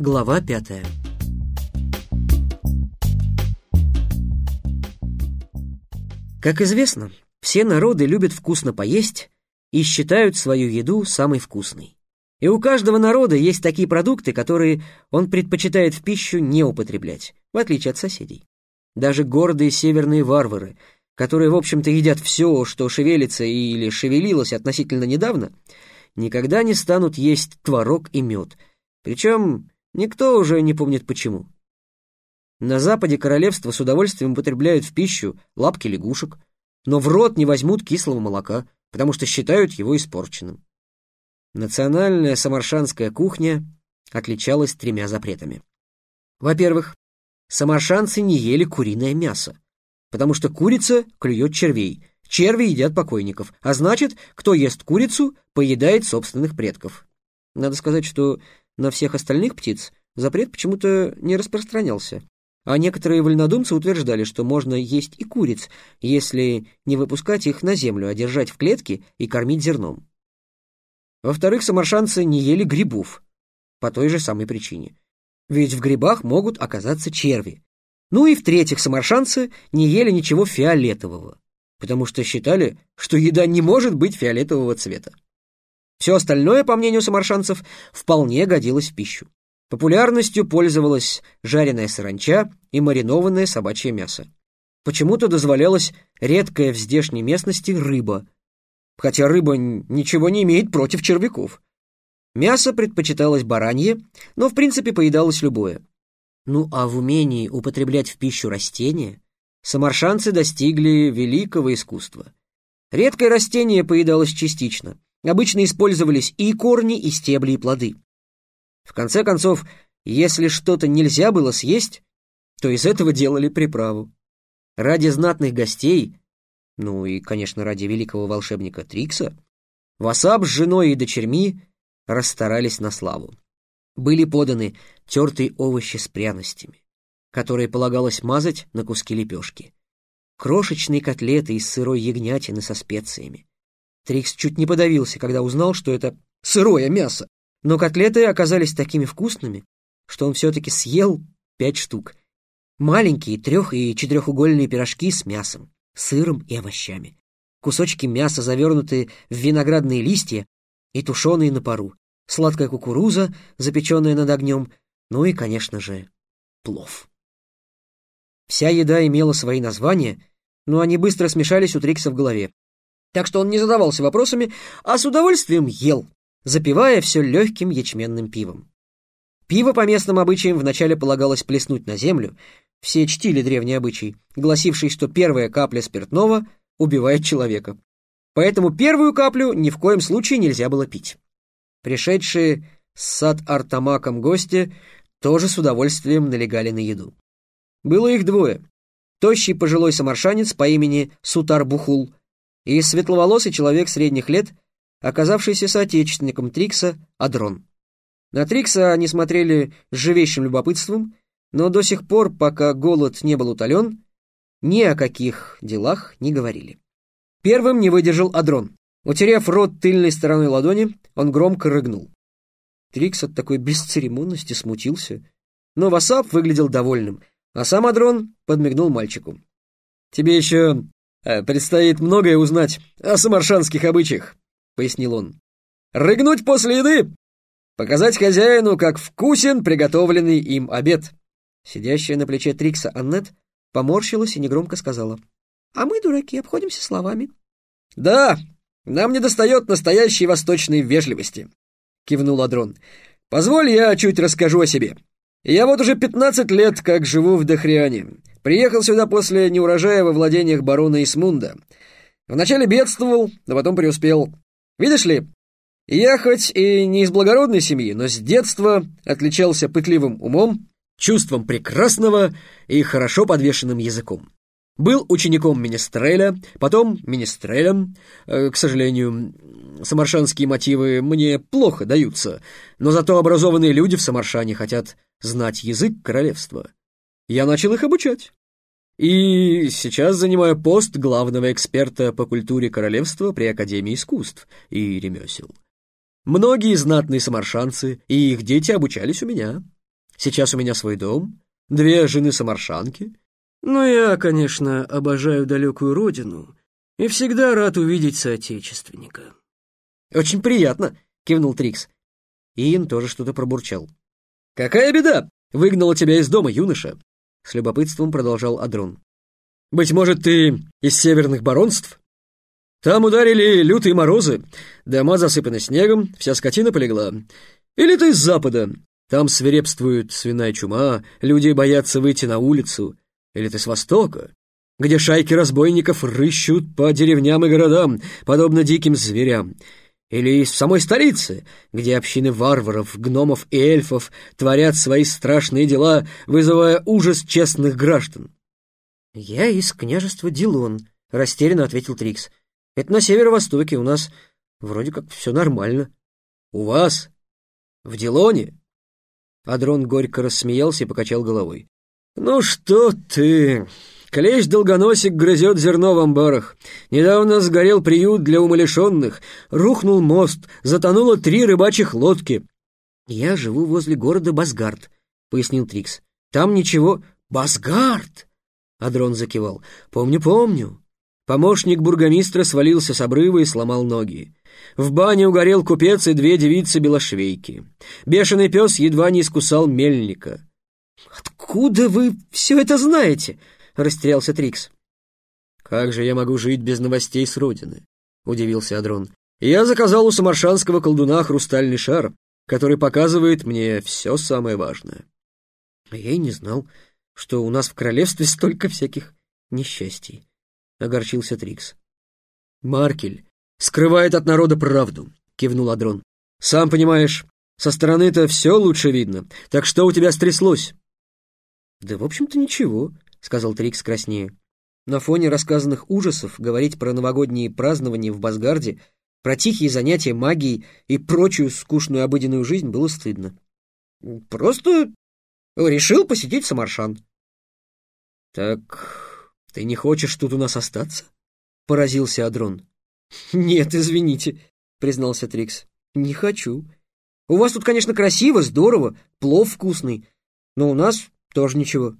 Глава пятая Как известно, все народы любят вкусно поесть и считают свою еду самой вкусной. И у каждого народа есть такие продукты, которые он предпочитает в пищу не употреблять, в отличие от соседей. Даже гордые северные варвары, которые, в общем-то, едят все, что шевелится или шевелилось относительно недавно, никогда не станут есть творог и мед. Причем никто уже не помнит почему. На западе королевства с удовольствием употребляют в пищу лапки лягушек, но в рот не возьмут кислого молока, потому что считают его испорченным. Национальная самаршанская кухня отличалась тремя запретами. Во-первых, самаршанцы не ели куриное мясо, потому что курица клюет червей, черви едят покойников, а значит, кто ест курицу, поедает собственных предков. Надо сказать, что на всех остальных птиц запрет почему-то не распространялся, а некоторые вольнодумцы утверждали, что можно есть и куриц, если не выпускать их на землю, а держать в клетке и кормить зерном. Во-вторых, самаршанцы не ели грибов по той же самой причине. Ведь в грибах могут оказаться черви. Ну и в-третьих, самаршанцы не ели ничего фиолетового, потому что считали, что еда не может быть фиолетового цвета. Все остальное, по мнению самаршанцев, вполне годилось в пищу. Популярностью пользовалась жареная саранча и маринованное собачье мясо. Почему-то дозволялась редкая в здешней местности рыба, хотя рыба ничего не имеет против червяков. Мясо предпочиталось баранье, но в принципе поедалось любое. Ну а в умении употреблять в пищу растения самаршанцы достигли великого искусства. Редкое растение поедалось частично. Обычно использовались и корни, и стебли, и плоды. В конце концов, если что-то нельзя было съесть, то из этого делали приправу. Ради знатных гостей, ну и, конечно, ради великого волшебника Трикса, Васап с женой и дочерьми расстарались на славу. Были поданы тертые овощи с пряностями, которые полагалось мазать на куски лепешки, крошечные котлеты из сырой ягнятины со специями. Трикс чуть не подавился, когда узнал, что это сырое мясо. Но котлеты оказались такими вкусными, что он все-таки съел пять штук. Маленькие трех- и четырехугольные пирожки с мясом, сыром и овощами. Кусочки мяса, завернутые в виноградные листья и тушеные на пару. Сладкая кукуруза, запеченная над огнем. Ну и, конечно же, плов. Вся еда имела свои названия, но они быстро смешались у Трикса в голове. Так что он не задавался вопросами, а с удовольствием ел, запивая все легким ячменным пивом. Пиво по местным обычаям вначале полагалось плеснуть на землю, все чтили древний обычай, гласивший, что первая капля спиртного убивает человека. Поэтому первую каплю ни в коем случае нельзя было пить. Пришедшие с сад Артамаком гости тоже с удовольствием налегали на еду. Было их двое. Тощий пожилой самаршанец по имени Сутар Бухул и светловолосый человек средних лет оказавшийся соотечественником Трикса, Адрон. На Трикса они смотрели с живейшим любопытством, но до сих пор, пока голод не был утолен, ни о каких делах не говорили. Первым не выдержал Адрон. Утерев рот тыльной стороной ладони, он громко рыгнул. Трикс от такой бесцеремонности смутился, но Васап выглядел довольным, а сам Адрон подмигнул мальчику. «Тебе еще предстоит многое узнать о самаршанских обычаях пояснил он. «Рыгнуть после еды! Показать хозяину, как вкусен приготовленный им обед!» Сидящая на плече Трикса Аннет поморщилась и негромко сказала. «А мы, дураки, обходимся словами». «Да, нам недостает настоящей восточной вежливости», — кивнул Адрон. «Позволь, я чуть расскажу о себе. Я вот уже пятнадцать лет как живу в Дохриане. Приехал сюда после неурожая во владениях барона Исмунда. Вначале бедствовал, а потом преуспел. Видишь ли, я хоть и не из благородной семьи, но с детства отличался пытливым умом, чувством прекрасного и хорошо подвешенным языком. Был учеником Министреля, потом Министрелем. Э, к сожалению, самаршанские мотивы мне плохо даются, но зато образованные люди в Самаршане хотят знать язык королевства. Я начал их обучать. И сейчас занимаю пост главного эксперта по культуре королевства при Академии искусств и ремесел. Многие знатные самаршанцы и их дети обучались у меня. Сейчас у меня свой дом, две жены-самаршанки. Но я, конечно, обожаю далекую родину и всегда рад увидеть соотечественника». «Очень приятно», — кивнул Трикс. Иэн тоже что-то пробурчал. «Какая беда! Выгнала тебя из дома, юноша!» С любопытством продолжал Адрон. «Быть может, ты из северных баронств? Там ударили лютые морозы, дома засыпаны снегом, вся скотина полегла. Или ты из запада? Там свирепствует свиная чума, люди боятся выйти на улицу. Или ты с востока, где шайки разбойников рыщут по деревням и городам, подобно диким зверям. Или из самой столицы, где общины варваров, гномов и эльфов творят свои страшные дела, вызывая ужас честных граждан. «Я из княжества Дилон», — растерянно ответил Трикс. «Это на северо-востоке, у нас вроде как все нормально». «У вас? В Дилоне?» Адрон горько рассмеялся и покачал головой. «Ну что ты? Клещ-долгоносик грызет зерно в амбарах. Недавно сгорел приют для умалишенных. Рухнул мост, затонуло три рыбачьих лодки. «Я живу возле города Басгард», — пояснил Трикс. «Там ничего...» «Басгард!» — Адрон закивал. «Помню, помню». Помощник бургомистра свалился с обрыва и сломал ноги. В бане угорел купец и две девицы-белошвейки. Бешеный пес едва не искусал мельника. «Откуда вы все это знаете?» — растерялся Трикс. «Как же я могу жить без новостей с родины?» — удивился Адрон. «Я заказал у самаршанского колдуна хрустальный шар, который показывает мне все самое важное». Я и не знал, что у нас в королевстве столько всяких несчастий, — огорчился Трикс. «Маркель скрывает от народа правду», — кивнул Адрон. «Сам понимаешь, со стороны-то все лучше видно, так что у тебя стряслось?» «Да, в общем-то, ничего», — сказал Трикс краснее. На фоне рассказанных ужасов говорить про новогодние празднования в Басгарде, про тихие занятия магией и прочую скучную обыденную жизнь было стыдно. «Просто решил посетить Самаршан». «Так ты не хочешь тут у нас остаться?» — поразился Адрон. «Нет, извините», — признался Трикс. «Не хочу. У вас тут, конечно, красиво, здорово, плов вкусный, но у нас тоже ничего».